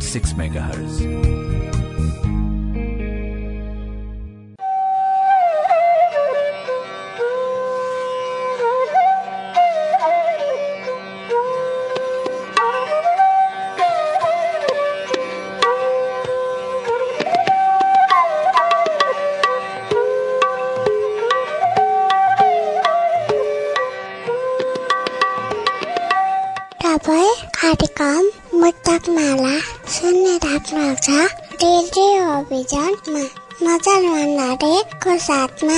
Six MHz. भण्डारीको साथमा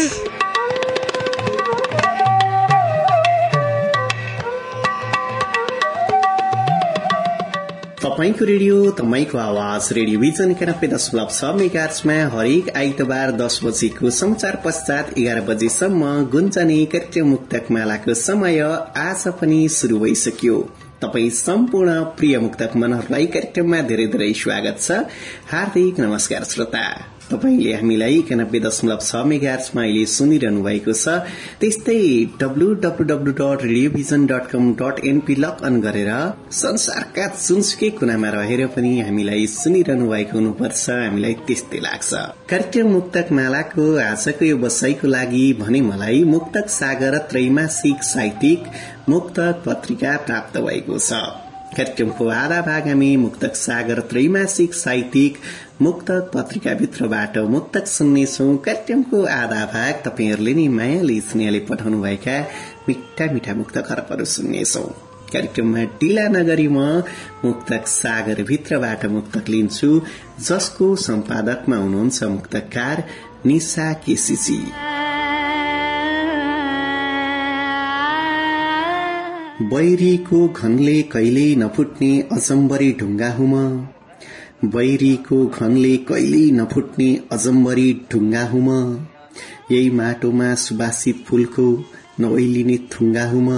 तपाईँको रेडियो तपाईँको आवाज रेडियो भिजन एकानब्बे दशमलव छ मेगार्समा हरेक आइतबार दस बजेको समाचार पश्चात एघार बजेसम्म गुन्जने कार्यक्रम मुक्तक मालाको समय आज पनि शुरू भइसक्यो। तपाई सम्पूर्ण प्रिय मुक्तक मनहरूलाई कार्यक्रममा धेरै धेरै स्वागत छ। हार्दिक नमस्कार श्रोता। तपाईँले हामीलाई एकानब्बे दशमलव छ मेगार्समा अहिले सुनिरहनु भएको छ। त्यस्तै W W W dot com dot NP log on गरेर संसारका जुनसुकै कुनामा रहेर पनि हामीलाई सुनिरहनु भएको हुनुपर्छ। हामीलाई त्यस्तै लाग्छ। कार्यक्रम मुक्तक मालाको आजको यो बसाईको लागि भने मलाई मुक्तक सागर त्रैमासिक साहित्यिक मुक्तक पत्रिका प्राप्त भएको छ। कार्यक्रमको आधा भाग हामी मुक्तक सागर त्रैमासिक साहित्यिक मुक्तक पत्रिकाभित्रबाट मुक्तक सुन्नेछौ। कार्यक्रमको आधा भाग तपाईँहरूले नै मायाले स्नेहले पठाउनुभएका मिठा मिठा मुक्त खरबहरू सुन्नेछौ। कार्यक्रममा ढिला नगरी म मुक्तक सागर भित्रबाट मुक्तक लिन्छु। जसको सम्पादकमा हुनुहुन्छ मुक्तकार निशा केसीजी। बैरीको घनले कहिल्यै नफुट्ने अचम्बरी ढुङ्गा हुम बैरीको घनले कहिल्यै नफुट्ने अजम्बरी ढुङ्गा हुम। यही माटोमा सुवासित फूलको नओइलिने थुङ्गा हुम।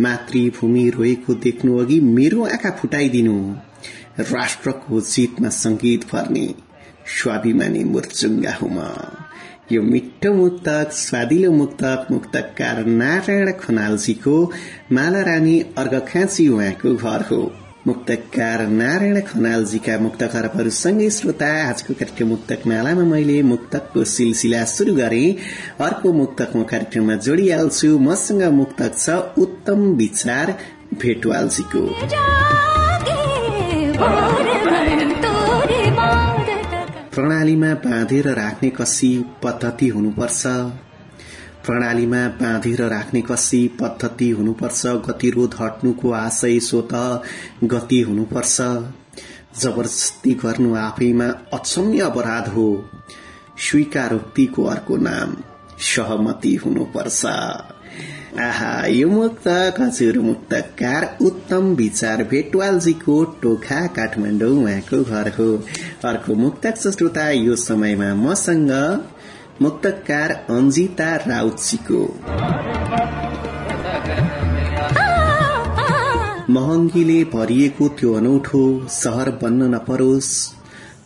मातृभूमि रोएको देख्नु अघि मेरो आँखा फुटाइदिनु। राष्ट्रको जितमा संगीत फर्ने स्वाभिमानी मुर्चुङ्गा हुम। यो मिठो मुक्तक स्वादिलो मुक्तक मुक्तकार नारायण खनालजीको माला रानी अर्घखाँची उहाँको घर हो। मुक्तकार नारायण खनालजीका मुक्त खरबहरूसँगै श्रोता आजको कार्यक्रम मुक्तक मालामा मैले मुक्तकको सिलसिला शुरू गरे। अर्को मुक्तक म कार्यक्रममा जोडिहाल्छु। मसँग मुक्तक छ उत्तम विचार भेटवालजीको। प्रणालीमा बाँधेर राख्ने कसी पद्धति हुनुपर्छ। प्रणालीमा बाँधेर राख्ने कसी पद्धति हुनुपर्छ गतिरोध हट्नुको आशय स्वत गति हुनुपर्छ। जबरजस्ती गर्नु आफैमा अक्षम्य अपराध हो। स्वीकारोक्तिको अर्को नाम सहमति हुनुपर्छ। आहा यो मुक्तक हजुर मुक्तकार उत्तम विचार भेटवालजीको टोखा काठमाडौँ उहाँको घर हो। अर्को मुक्तक श्रोता यो समयमा मसँग मुक्तकार अन्जिता राउतजीको महँगीले भरिएको त्यो अनौठो सहर बन्न नपरोस्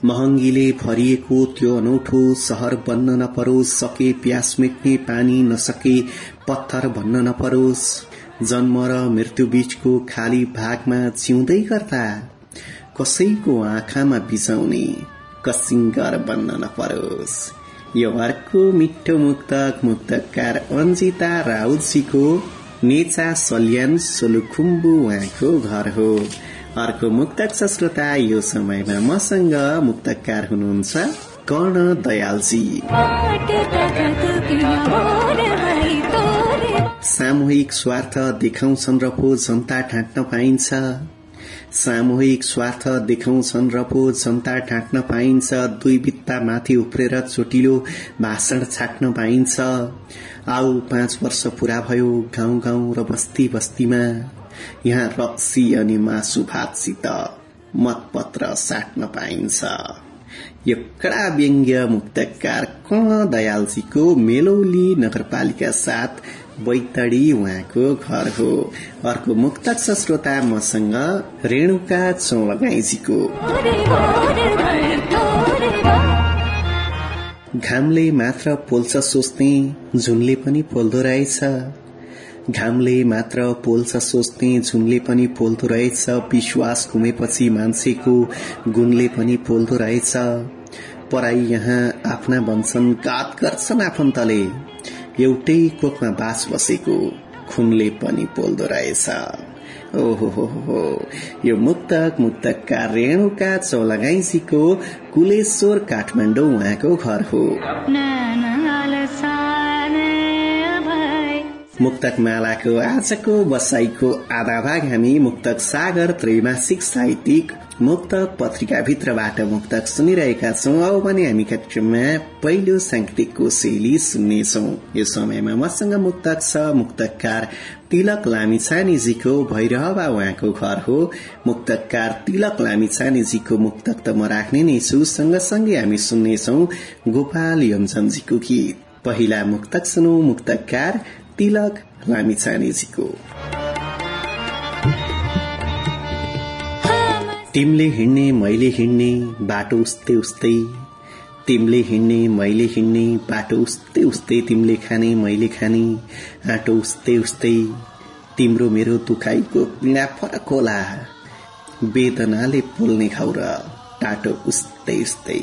महँगीले भरिएको त्यो अनौठो सहर बन्न नपरोस् सके प्यास मेट्ने पानी नसके पत्थर भन्न नपरोस् जन्म र मृत्यु बीचको खाली भागमा जिउँदै गर्दा कसैको आँखामा बिजाउने कसिङ्गर बन्न नपरोस् यो अर्को मिठो मुक्तक मुक्तकार अन्जिता राउतजीको नेचा सल्यान सोलुखुम्बु उहाँको घर हो। अर्को मुक्तक श्रोता यो समयमा मसँग मुक्तकार हुनुहुन्छ कर्ण दयालजी। सामूहिक स्वार्थ देखाउँछन् र पो जनता ढाँट्न पाइन्छ। सामूहिक स्वार्थ देखाउँछन् र पो जनता ढाँट्न पाइन्छ। दुई बित्ता माथि उफ्रेर चोटिलो भाषण छाट्न पाइन्छ। आऊ पाँच वर्ष पूरा भयो गाउँ गाउँ र बस्ती बस्तीमा। यहाँ रक्सी अनि मासु भातसित मतपत्र साट्न पाइन्छ। यो कडा व्यङ्ग्य मुक्तकार दयालजीको मेलौली नगरपालिका साथ बैतडी उहाँको घर हो। अर्को मुक्तक छ श्रोता मसँग रेणुका चौलगाईजीको। घामले मात्र पोल्छ सोच्ने झुनले पनि पोल्दो रहेछ। घामले मात्र पोल्छ सोच्ने झुनले पनि पोल्दो रहेछ। विश्वास घुमेपछि मान्छेको गुणले पनि पोल्दो रहेछ। पराई यहाँ आफ्ना बन्छन् कात गर्छन् आफन्तले। एउटै कोखमा बास बसेको खुनले पनि पोल्दो रहेछ। ओहो हो हो यो मुक्तक मुक्तकका रेणुका चौलगाईसीको कुलेश्वर काठमाडौँ उहाँको घर हो। मुक्तक मालाको आजको बसाईको आधा भाग हामी मुक्तक सागर त्रैमासिक साहित्यिक मुक्तक पत्रिकाभित्रबाट मुक्तक सुनिरहेका छौं। अब पनि हामी कार्यक्रममा पहिलो सांगीतिकको शैली सुन्नेछौ। यो समयमा मसँग मुक्तक छ मुक्तकार तिलक लामिछानेजीको भैरहवा उहाँको घर हो। मुक्तकार तिलक लामिछानेजीको मुक्तक त म राख्ने नै छु। सँगसँगै हामी सुन्नेछौ गोपाल योन्जनजीको गीत। पहिला मुक्तक सुनौ मुक्तकार तिलक लामिछानेजीको। तिमीले हिँड्ने मैले हिँड्ने बाटो उस्तै उस्तै। तिमीले हिँड्ने मैले हिँड्ने बाटो उस्तै उस्तै तिमीले खाने मैले खाने आँटो उस्तै उस्तै। तिम्रो मेरो दुखाइको पीडा फरक होला। वेदनाले पोल्ने खाउ र टाटो उस्तै उस्तै।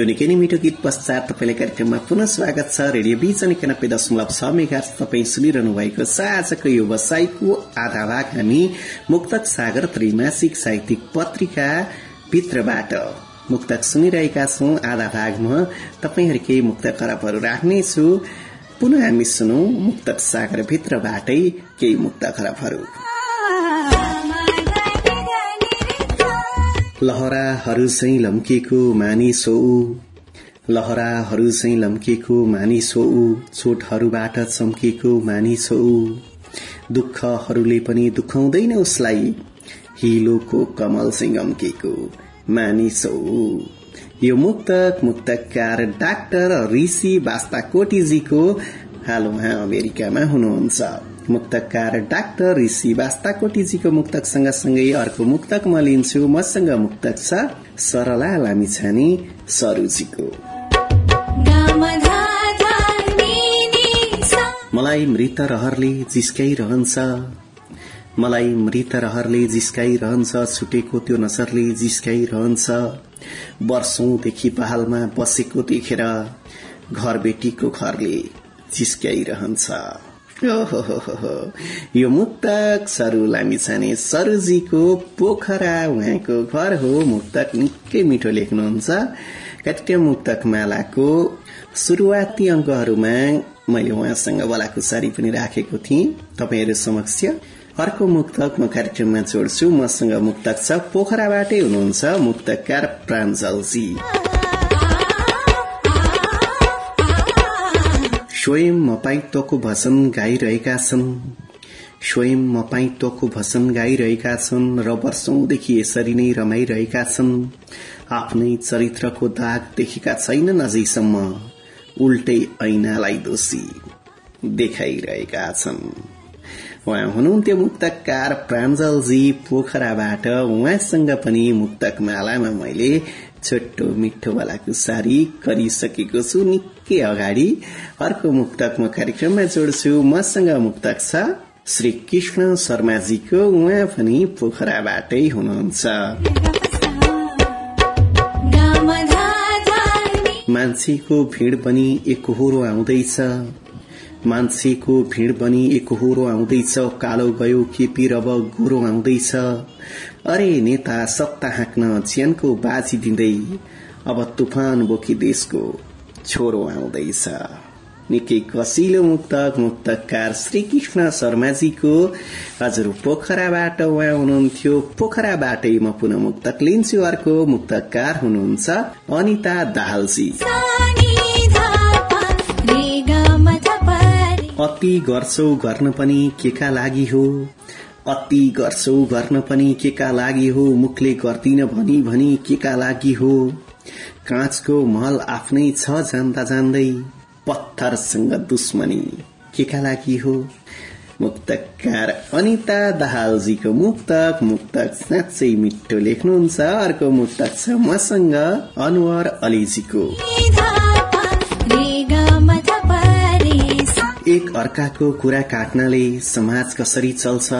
यो निकै नै मिठो गीत पश्चात तपाईँलाई कार्यक्रममा पुनः स्वागत छ रेडियो बिजन एकानब्बे दशमलव छ मेगा तपाईँ सुनिरहनु भएको छ आजको यो व्यवसायको आधा भाग हामी मुक्तक सागर त्रैमासिक साहित्यिक पत्रिका भित्रबाट मुक्तक सुनिरहेका छौं आधा भागमा तपाईँहरूकै मुक्त खराबहरू राख्नेछु पुनः हामी सुनौ मुक्तक सागर भित्रबाटै केही मुक्त खराबहरू लहराहरू चाहिँ लम्केको मानिस हो लहराहरू चाहिँ लम्केको मानिस हो चोटहरूबाट चम्केको मानिस हो दुःखहरूले पनि दुखाउँदैन उसलाई। हिलोको कमल चाहिँ गम्केको मानिस हो यो मुक्तक मुक्तकार डाक्टर ऋषि बास्ताकोटीजीको हाल उहाँ अमेरिकामा हुनुहुन्छ। मुक्तकार डाक्टर ऋषि बास्ताकोटीजीको मुक्तक सँगसँगै अर्को मुक्तक म लिन्छु। मसँग मुक्तक छ सरला लामिछाने सरुजीको। मलाई मृत रहरले जिस्काइरहन्छ। मलाई मृत रहरले जिस्काइरहन्छ। छुटेको त्यो नसरले जिस्काइरहन्छ। वर्षौंदेखि पहालमा बसेको देखेर घर बेटीको घरले जिस्काइरहन्छ। यो मुक्तक सरु लामिछाने सरुजीको पोखरा उहाँको घर हो। मुक्तक निकै मिठो लेख्नुहुन्छ। कार्यक्रम मुक्तक मालाको शुरूआती अंकहरूमा मैले उहाँसँग बलाकुसारी पनि राखेको थिएँ। तपाईँहरू समक्ष अर्को मुक्तक म कार्यक्रममा जोड्छु। मसँग मुक्तक छ। पोखराबाटै हुनुहुन्छ मुक्तकार प्राञ्जलजी। स्वयं मपाइत्वको भजन गाइरहेका छन्। स्वयं मपाइत्वको भजन गाइरहेका छन्। र वर्षौंदेखि यसरी नै रमाइरहेका छन्। आफ्नै चरित्रको दाग देखेका छैनन् अझैसम्म उल्टै ऐनालाई दोषी देखाइरहेका छन्। उहाँ हुनुहुन्थ्यो मुक्तकार प्राञ्जलजी पोखराबाट। उहाँसँग पनि मुक्तक मालामा मैले छोटो मिठो वालाको सारी गरिसकेको छु निकै अगाडि। अर्को मुक्तक म कार्यक्रममा जोड्छु मसँग मुक्तक छ श्री कृष्ण शर्माजीको। उहाँ पनि पोखराबाटै हुनुहुन्छ। मान्छेको भीड़ पनि एकहोरो आउँदैछ। मान्छेको भीड़ पनि एकहोरो आउँदैछ। कालो गयो केपी रब गोरो आउँदैछ। अरे नेता सत्ता हाँक्न ज्यानको बाजी दिँदै अब तुफान बोकी देशको छोरो आउँदैछ। निकै कसिलो मुक्तक मुक्तकार श्रीकृष्ण शर्माजीको हजुर पोखराबाट उहाँ हुनुहुन्थ्यो। पोखराबाटै म पुनः मुक्तक लिन्छु अर्को मुक्तकार हुनुहुन्छ अनिता दाहालजी। अति गर्छौ गर्न पनि केका लागि हो? अति गर्छौ गर्न पनि के का लागि हो? मुखले गर्दिन भनी भनी के का लागि हो? काँचको महल आफ्नै छ जान्दा जान्दै पत्थरसँग दुश्मनी के का लागि हो? मुक्तकार अनिता दाहालजीको मुक्तक मुक्तक साँच्चै मिठो लेख्नुहुन्छ। अर्को मुक्तक छ मसँग अनुहार अलीजीको। एक अर्काको कुरा काट्नाले समाज कसरी चल्छ?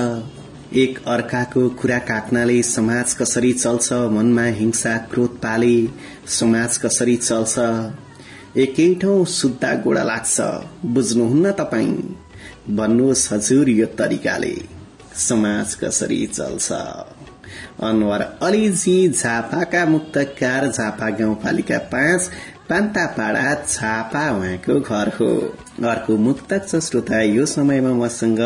एक अर्काको कुरा काट्नाले समाज कसरी चल्छ? मनमा हिंसा क्रोध पाले समाज कसरी चल्छ? एकै ठाउँ सुत्दा गोडा लाग्छ। बुझ्नुहुन्न तपाईँ? भन्नुहोस् हजुर यो तरिकाले। समाज कसरी चल्छ? अनवर अलीजी झापाका मुक्तकार झापा गाउँपालिका पाँच पान्तापाडा छापा उहाँको घर हो। अर्को मुक्तक छ श्रोता यो समयमा मसँग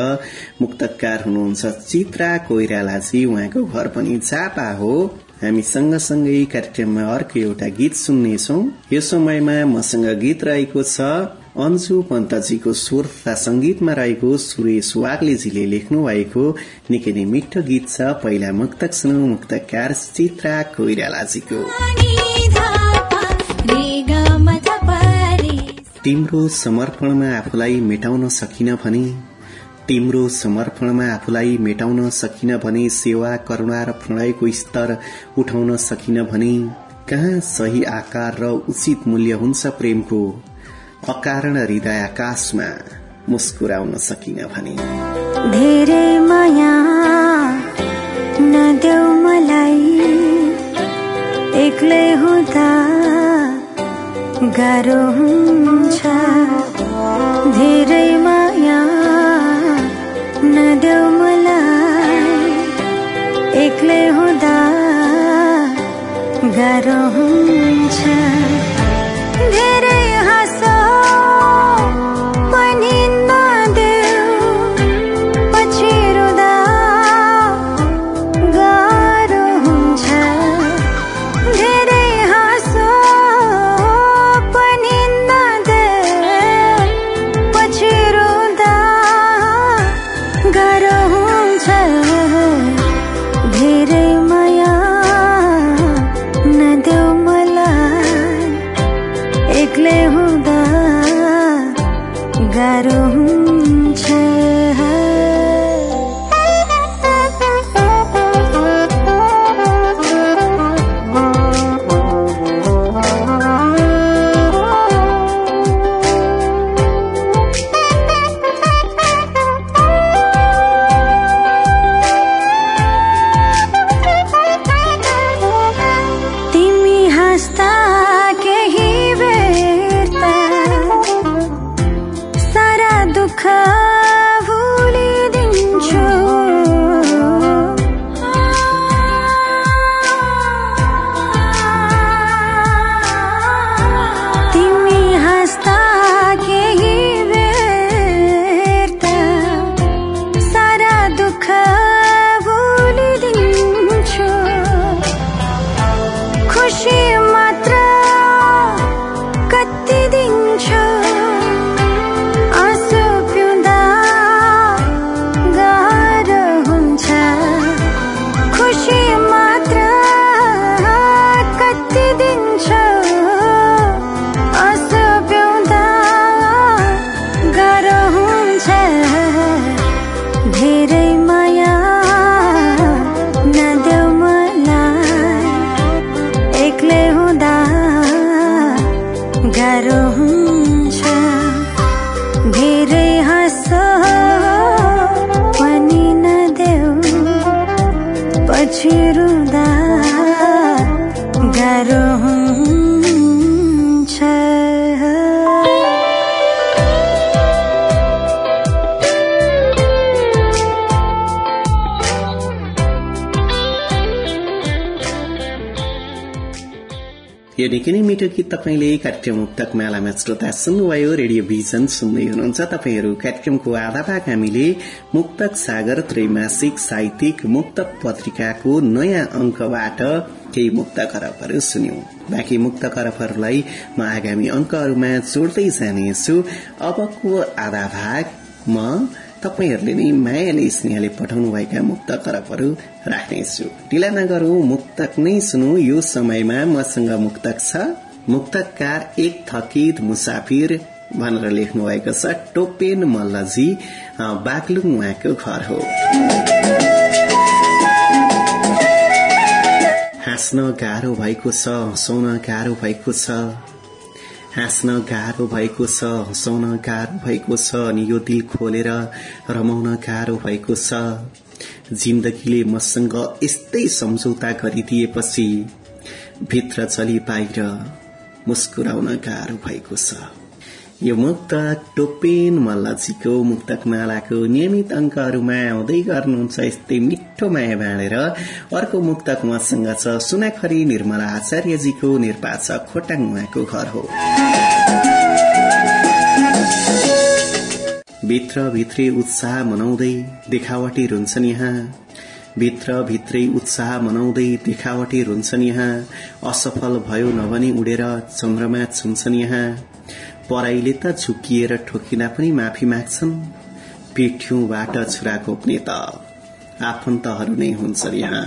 मुक्तकार हुनुहुन्छ चित्रा कोइरालाजी। उहाँको घर पनि छापा हो। हामी सँगसँगै कार्यक्रममा अर्को एउटा गीत सुन्नेछौ। यो समयमा मसँग गीत रहेको छ अन्जु पन्तजीको स्वर तथा संगीतमा रहेको सुरेश वाग्लेजीले लेख्नु भएको निकै नै मिठो गीत छ। पहिला मुक्तक सुनौ मुक्तकार चित्रा कोइरालाजीको। तिम्रो समर्पणमा आफूलाई मेटाउन सकिन भने तिम्रो समर्पणमा आफूलाई मेटाउन सकिन भने सेवा करुणा र प्रणयको स्तर उठाउन सकिन भने कहाँ सही आकार र उचित मूल्य हुन्छ प्रेमको? अकारण हृदय आकाशमा मुस्कुराउन सकिन भने। एक्लै हुँदा गाह्रो हुन्छ। धेरै माया नदेऊ मलाई। एक्लै हुँदा गाह्रो हुन्छ। मिठो गीत तपाईँले कार्यक्रम मुक्तक मालामा श्रोता सुन्नुभयो रेडियो भिजन सुन्दै हुनुहुन्छ। तपाईँहरू कार्यक्रमको आधा भाग हामीले मुक्तक सागर त्रैमासिक साहित्यिक मुक्तक पत्रिकाको नयाँ अंकबाट केही मुक्त करपहरू सुन्यौं। बाँकी मुक्त करपहरूलाई म आगामी अंकहरूमा जोड्दै जानेछु। अबको आधा भाग? म तपाईँहरूले नै मायाले स्नेहले पठाउनु भएका मुक्त करपहरू राख्नेछु। ढिला नगरौं मुक्तक नै सुनौ। यो समयमा मसँग मुक्तक छ। मुक्तकार एक थकित मुसाफिर भनेर लेख्नु भएको छ टोपेन मल्लजी बागलुङ उहाँको घर हो। हाँस्न गाह्रो भएको छ हँसाउन गाह्रो भएको छ। हाँस्न गाह्रो भएको छ हँसाउन गाह्रो भएको छ अनि यो दिल खोलेर रमाउन गाह्रो भएको छ। जिन्दगीले मसँग यस्तै सम्झौता गरिदिएपछि भित्र चली बाहिर मुस्कुराउन गाह्रो भएको छ। यो मुक्तक टोपेन मल्लजीको मुक्तक मालाको नियमित अंकहरूमा आउँदै गर्नुहुन्छ यस्तै मिठो माया बाँडेर। अर्को मुक्तक मसँग छ सुनाखरी निर्मला आचार्यजीको निर्वाचक खोटाङ उहाँको घर हो। भित्र भित्रै उत्साह मनाउँदै देखावटी रुन्छन् यहाँ। भित्र भित्रै उत्साह मनाउँदै देखावटी रुन्छन् यहाँ असफल भयो नभनी उडेर चन्द्रमा छुन्छन् यहाँ पराईले त झुकिएर ठोकिँदा पनि माफी माग्छन्। पिठ्यौबाट छुरा घोप्ने त आफन्तहरू नै हुन्छन् यहाँ।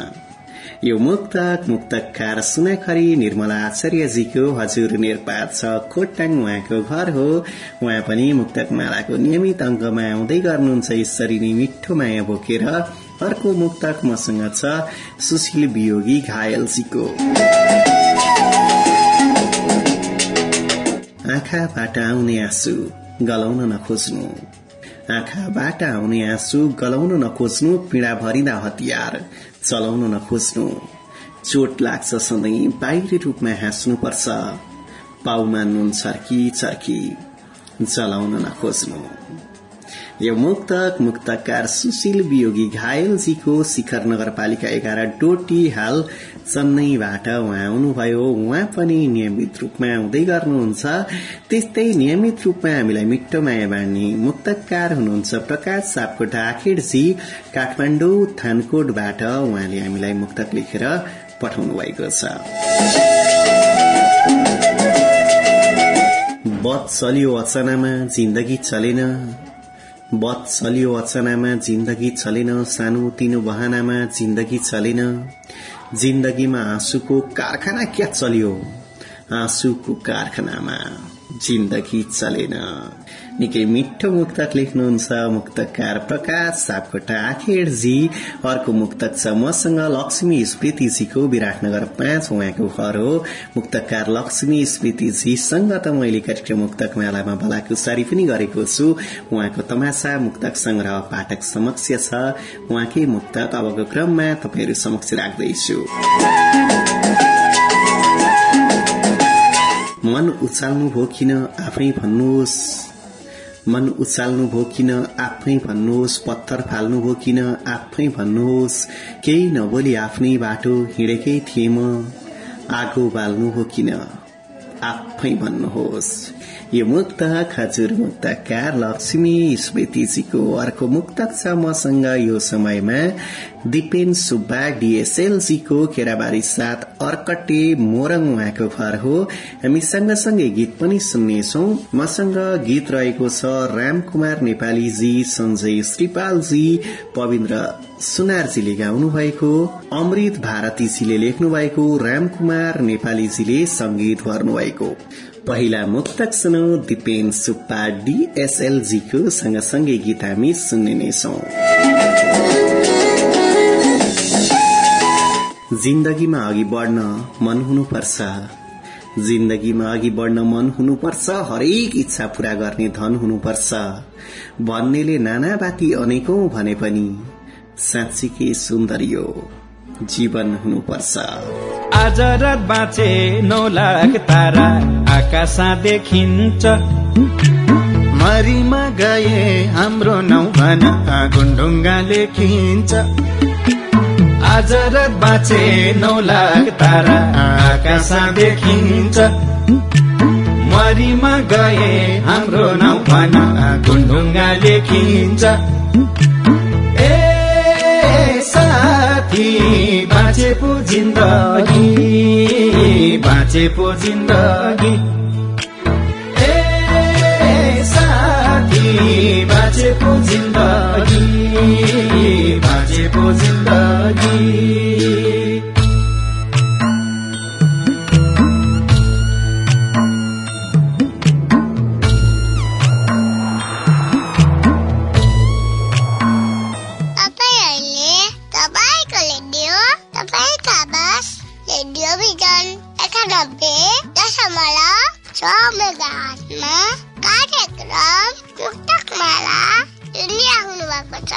यो मुक्तक मुक्तकार सुनाखरी निर्मला आचार्यजीको हजुर निर्पात छ। खोटाङ उहाँको घर हो। उहाँ पनि मुक्तक मालाको नियमित अङ्कमा आउँदै गर्नुहुन्छ यसरी नै मिठो माया बोकेर अर्को मुक्तक मसँग छ सुशील वियोगी घायलजीको आँखाबाट आउने आँसु गलाउन नखोज्नु आँखाबाट आउने आँसु गलाउन नखोज्नु पीड़ा भरिँदा हतियार चलाउन नखोज्नु चोट लाग्छ सधैँ बाहिरी रूपमा हाँस्नुपर्छ पाउमा नुन चर्की चर्की जलाउन नखोज्नु यो मुक्तक मुक्तकार सुशील वियोगी घायलजीको शिखर नगरपालिका एघार डोटी हाल चेन्नईबाट उहाँ आउनुभयो उहाँ पनि नियमित रूपमा आउँदै गर्नुहुन्छ। त्यस्तै नियमित रूपमा हामीलाई मिठो माया बाँड्ने मुक्तकार हुनुहुन्छ प्रकाश सापकोटा आखिरजी काठमाडौँ थानकोटबाट उहाँले हामीलाई मुक्तक लेखेर पठाउनु भएको छ। बद चल्यो अचनामा जिन्दगी चलेन। बद चल्यो अचनामा जिन्दगी चलेन सानो तिनो बहानामा जिन्दगी चलेन जिन्दगीमा आँसुको कारखाना क्या चल्यो? आँसुको कारखानामा जिन्दगी चलेन। निकै मिठो मुक्तक लेख्नुहुन्छ। मुक्तकार प्रकाश सापकोटा आखेरजी अर्को मुक्तक छ मसँग लक्ष्मी स्मृतिजीको विराटनगर पाँच उहाँको घर हो। मुक्तकार लक्ष्मी स्मृतिजीसँग त मैले कार्यक्रम मुक्तक मेलामा बलाकुसारी पनि गरेको छु। उहाँको तमासा मुक्तक संग्रह पाठक समक्ष छ। उहाँकै मुक्तक अबको क्रममा तपाईँहरू समक्ष राख्दैछु। मन उचाल्नु भो किन? आफै भन्नुहोस्। मन उचाल्नु भो किन? आफै भन्नुहोस् पत्थर फाल्नु भो किन? आफै भन्नुहोस् केही नबोली आफ्नै बाटो हिँडेकै थिए म। आगो बाल्नु हो किन? आफै भन्नुहोस्। यो मुक्तक हजुर मुक्तकार लक्ष्मी स्मृतिजीको अर्को मुक्तक छ मसँग यो समयमा दिपेन सुब्बा डीएसएलजीको केराबारी साथ अर्कटे मोरङ उहाँको घर हो। हामी सँगसँगै गीत पनि सुन्नेछौ। मसँग गीत रहेको छ रामकुमार नेपालीजी सञ्जय श्रीपालजी पविन्द्र सुनारजीले गाउनु भएको अमृत भारतीजीले लेख्नु भएको रामकुमार नेपालीजीले संगीत भर्नु भएको पहिला मुक्तक सुनौ दिपेन सुब्बा डीएसएलजीको सँगसँगै गीत हामी सुन्ने नै छौं। जिन्दगीमा अघि बढ्न मन हुनुपर्छ। जिन्दगीमा अघि बढ्न मन हुनुपर्छ हरेक इच्छा पूरा गर्ने धन हुनुपर्छ। भन्नेले नाना बाती अनेकौं भने पनि साँच्चीकै सुन्दर यो जीवन हुनुपर्छ। आज रात बाँचे नौ लाख तारा आकाशा देखिन्छ मरिमा गए हाम्रो नौ भना गुन्डुङ्गा लेखिन्छ। आज रात बाँचे नौ लाख तारा आकाशा देखिन्छ मरिमा गए हाम्रो नौ भना गुन्डुङ्गा लेखिन्छ। साथी बाँचे पो जिन्दगी बाँचे पो जिन्दगी साथी बाँचे पो जिन्दगी बाँचे पो जिन्दगी। मेगाहटमा कार्यक्रम मुक्तक माला सुनिराख्नु भएको छ।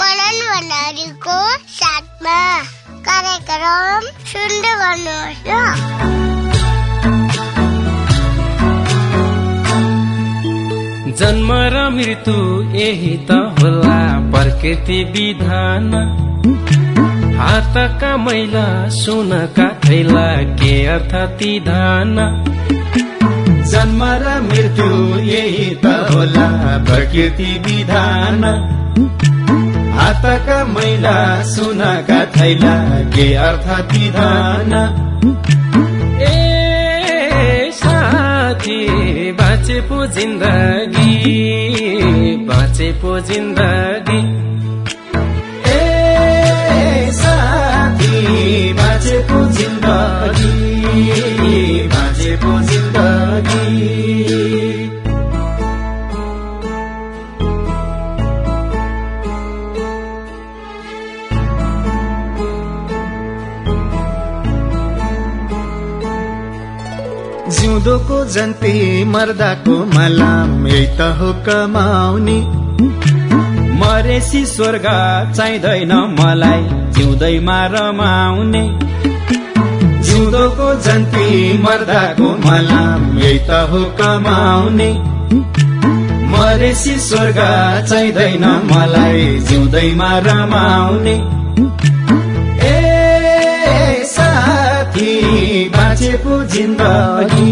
मनन भण्डारीको साथमा कार्यक्रम सुन्दै गर्नुहोस् ल। जन्म र मृत्यु यही त होला प्रकृति विधान। हातका मैला सुनका थैला के अर्थ ती जन्म र मृत्यु यही त होला प्रकृति विधान। हातका मैला सुनका थैला के अर्थ ती धान ए साथी बाँचे पो जिन्दगी बाँचे पो जिन्दगी। जिउँदोको जन्ती मर्दाको मलाम यही त हो कमाउने। मरेसी स्वर्ग चाहिँदैन मलाई जिउँदैमा रमाउने जिउँदोको जन्ती मर्दाको मलाम यही त हो कमाउने। मरेसी स्वर्ग चाहिँदैन मलाई जिउँदैमा रमाउने ए साथी। बाँचे पो जिन्दगी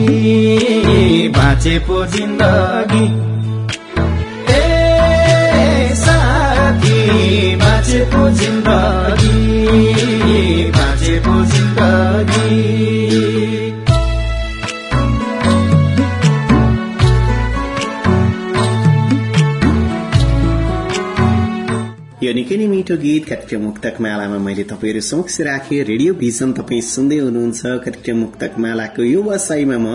बाँचे पो जिन्दगी। ए साथी बाँचे पो जिन्दगी बाँचे पो जिन्दगी। निकै नै मिठो गीत कार्यक्रम मुक्तक मालामा मैले तपाईँहरू समक्ष राखेँ। रेडियो भिजन तपाईँ सुन्दै हुनुहुन्छ। कार्यक्रम मुक्तक मालाको यो वसाईमा म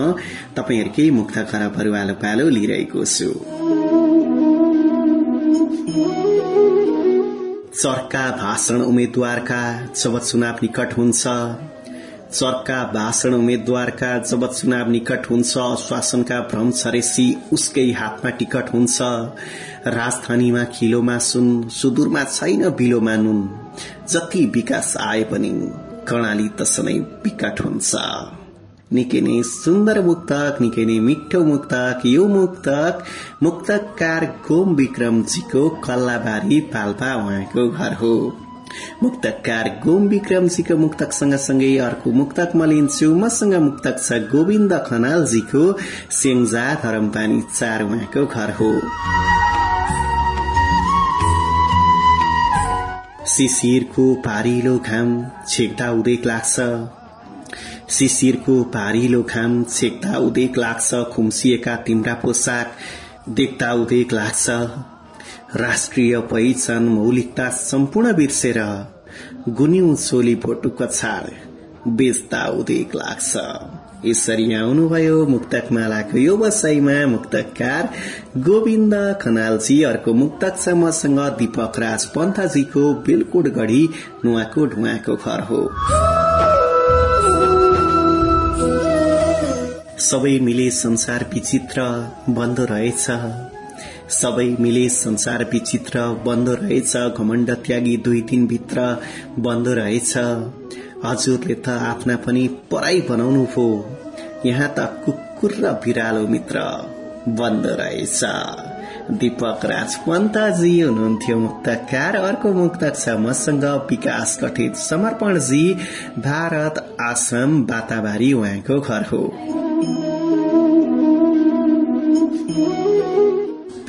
तपाईँहरूकै मुक्त खराबहरू आलो पालो लिइरहेको छु। चर्का भाषण उम्मेद्वारका जब चुनाव निकट हुन्छ। चर्का भाषण उम्मेद्वारका जब चुनाव निकट हुन्छ आश्वासनका भ्रम छरेसी उसकै हातमा टिकट हुन्छ। राजधानीमा खिलोमा सुन सुदूरमा छैन बिलोमा नुन। जति विकास आए पनि कर्णाली तसनै विकट हुन्छ। निकै नै सुन्दर मुक्तक निकै नै मिठो मुक्तक यो मुक्तक मुक्तकार गोम विक्रमजीको कल्लाबारी पाल्पा उहाँको घर हो। मुक्तकार गोम विक्रमजीको मुक्तक सँगसँगै अर्को मुक्तक म लिन्छु मसँग मुक्तक छ गोविन्द खनालजीको सेङ्जा धरमपानी चार उहाँको घर हो। शिशिरको पारिलो घाम छेक्दा उदेक लाग्छ। शिशिरको पारिलो घाम छेक्दा उदेक लाग्छ। खुम्सिएका तिम्रा पोसाक देख्दा उदेक लाग्छ। राष्ट्रिय पहिचान मौलिकता सम्पूर्ण बिर्सेर गुन्यौ चोली भोटु कछाड बेच्दा उदेक लाग्छ। यसरी आउनुभयो मुक्तक मालाको यो वसाईमा मुक्तकार गोविन्द खनालजी अर्को मुक्तक छ मसँग दीपक राज पन्थाजीको बेलकोटगढ़ी नुवाको ढुवाको घर हो। सबै मिले संसार विचित्र बन्द रहेछ। सबै मिले संसार विचित्र बन्द रहेछ घमण्ड त्यागी दुई दिनभित्र बन्द रहेछ। हजुरले त आफ्ना पनि पराई बनाउनु भो यहाँ त कुकुर र बिरालो मित्र बन्द रहेछ। दीपक राज पन्तजी हुनुहुन्थ्यो मुक्तकार। अर्को मुक्तक छ मसँग विकास कथित समर्पणजी। भारत आश्रम बाताबारी उहाँको घर हो।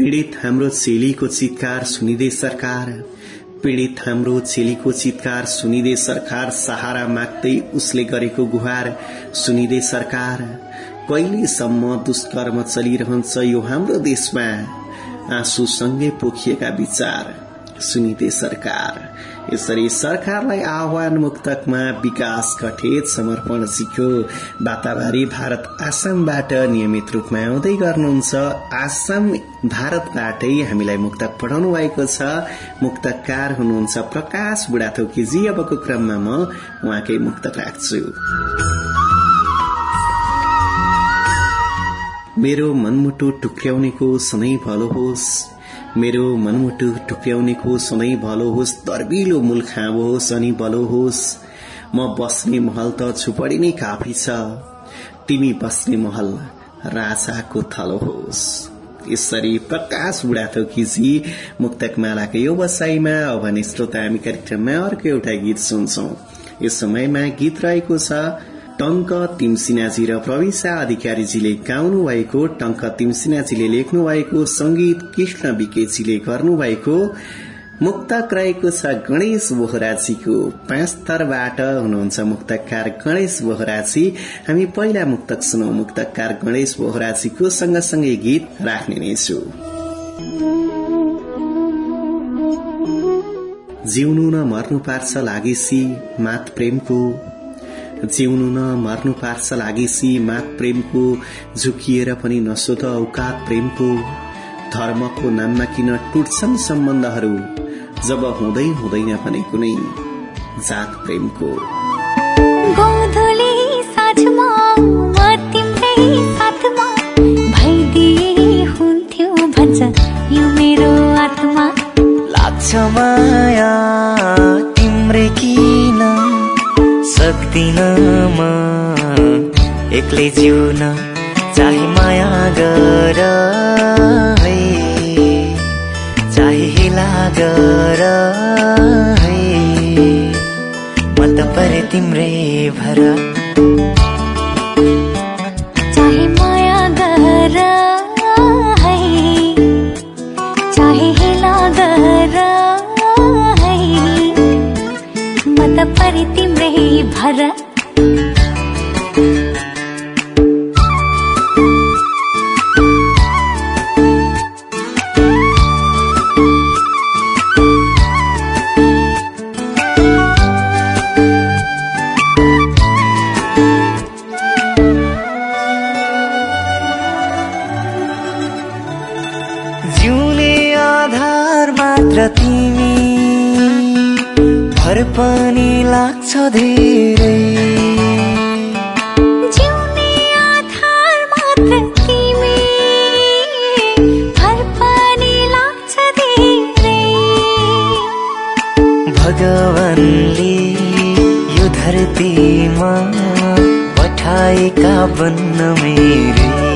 पीड़ित हाम्रो चेलीको चितकार सुनिदे सरकार पीड़ित हाम्रो चेलीको चितकार सुनिदे सरकार सहारा माग्दै उसले गरेको गुहार सुनिदे सरकार कहिलेसम्म दुष्कर्म चलिरहन्छ यो हाम्रो देशमा? आँसुसँगै पोखिएका विचार। सुनिदे सरकार। यसरी सरकारलाई आह्वान मुक्तकमा विकास कठेत समर्पणजीको वातावारी भारत आसामबाट नियमित रूपमा आउँदै गर्नुहुन्छ आसाम। भारतबाटै हामीलाई मुक्तक पढाउनु भएको छ। मुक्तकार हुनुहुन्छ प्रकाश बुढाथोकीजी। अबको क्रममा म उहाँकै मुक्त राख्छु। मेरो मनमुटु टुक्र्याउनेको सधैँ भलो होस्। मेरो मनमुटु टुक्र्याउनेको सधैँ भलो होस् दर्बिलो मूल खाँबो होस् अनि बलो होस्। म बस्ने महल त छुपडी नै काफी छ। तिमी बस्ने महल राजाको थलो होस्। यसरी प्रकाश बुढाथोकीजी मुक्तक मालाको यो बसाईमा अब भने श्रोता हामी कार्यक्रममा अर्को एउटा गीत सुन्छौ। यस समयमा गीत रहेको छ टंक तिमसिनाजी र प्रविशा अधिकारीजीले गाउनु भएको टंक तिमसिनाजीले लेख्नु भएको संगीत कृष्ण विकेजीले गर्नु भएको मुक्तक रहेको छ गणेश बोहराजीको। पाँच थरबाट हुनुहुन्छ मुक्तकार गणेश बोहराजी। हामी पहिला मुक्तक सुनौ। मुक्तकार गणेश बोहराजीको सँगसँगै गीत राख्ने नै छु। जिउनु न मर्नु पार्छ लागेसी मात प्रेमको। जिउनु न मर्नु पार्छ लागेसी मात प्रेमको झुकिएर पनि नसोध औकात प्रेमको। धर्मको नाममा किन टुट्छन् सम्बन्धहरू? जब हुँदै हुँदैन भने कुनै जात प्रेमको। यो मेरो आत्मा। लाग्छ माया। सक्दिन म एक्लै जिउन चाहे माया गर है। चाहे हिला है। म त परे तिम्रै भर। म त परि तिम्रै भर। पनि लाग्छ धेरै। जिउने आधार मात्र तिमी भर पनि लाग्छ धेरै। भगवानले यो धरतीमा पठाएका बन्न मेरे।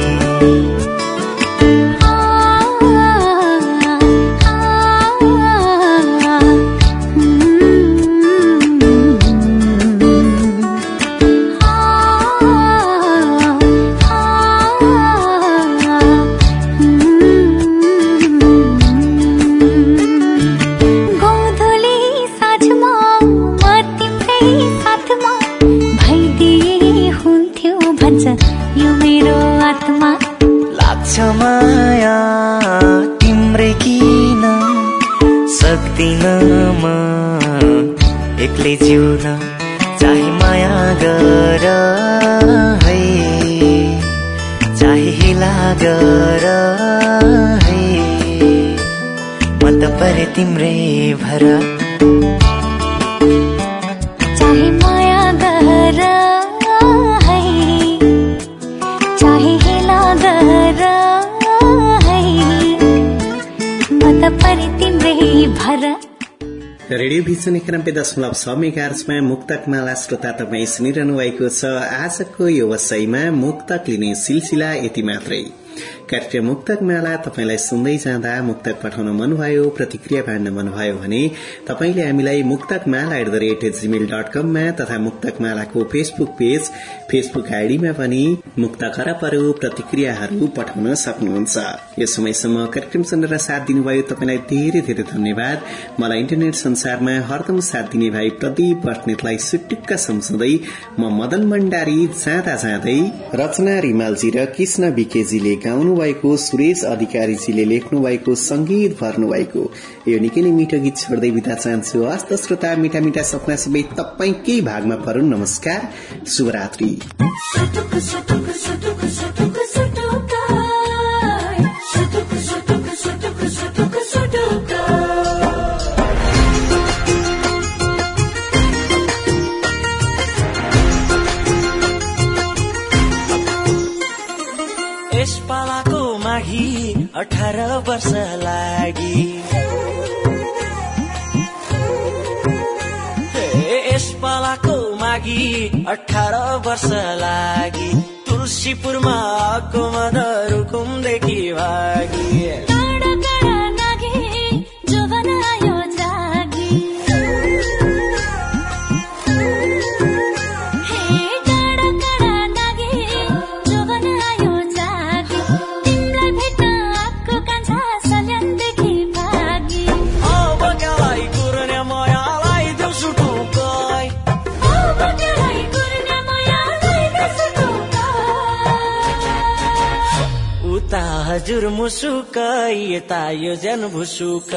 एकानब्बे दशमलव छ। मेगार्समा मुक्तक माला श्रोता तपाईँ सुनिरहनु भएको छ। आजको यो वसाईमा मुक्तक लिने सिलसिला यति मात्रै। कार्यक्रम मुक्तक माला तपाईँलाई सुन्दै जाँदा मुक्तक पठाउन मनभयो प्रतिक्रिया बाँड्न मनभयो भने तपाईँले हामीलाई Muktak Mala at the rate Gmail dot कममा तथा मुक्तक मालाको फेसबुक पेज फेसबुक आईडीमा पनि मुक्त खराबहरू प्रतिक्रियाहरू पठाउन सक्नुहुन्छ। यो समयसम्म कार्यक्रम सुनेर साथ दिनुभयो तपाईँलाई धेरै धेरै धन्यवाद। मलाई इन्टरनेट संसारमा हरदम साथ दिने भाइ प्रदीप बस्नेतलाई सुटुक्क सम्झँदै म मदन भण्डारी जाँदा जाँदै रचना रिमालजी र कृष्ण विकेजीले गाउनु भएको सुरेश अधिकारीजीले लेख्नु भएको संगीत भर्नु भएको यो निकै नै मिठो गीत छोड्दै बिदा चाहन्छु। हस्त श्रोता मिठा मिठा सपना सबै तपाईँकै भागमा परून् नमस्कार शुभरात्री। वर्ष लागि। ए, यस पालाको माघी अठार वर्ष लागि। तुलसीपुरमा कुमद रुकुमदेखि भागी। मुसुक यता यो ज्यान भुसुक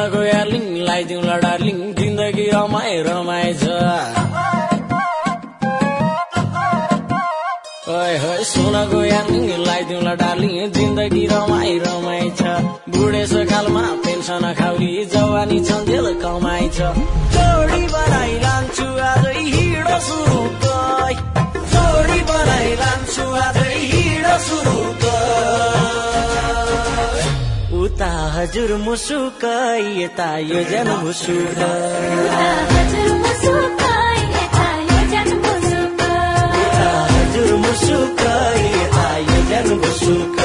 सुनको यार्लिङ लगाइदिउँला डार्लिङ जिन्दगी रमाइ रमाइ छ। ओए होय सुनको यार्लिङ लगाइदिउँला डार्लिङ जिन्दगी रमाइ रमाइ छ। बुढेसकालमा पेन्सन खाउरी जवानी कमाइ छ। जोडी बनाइ लान्छु आजै हिँड सुरु जोडी बनाइ लान्छु आजै हिँड सुरु हजुर मुसुक यता यो जन मुसुक हजुर मुसुक यता यो जन मुसुक।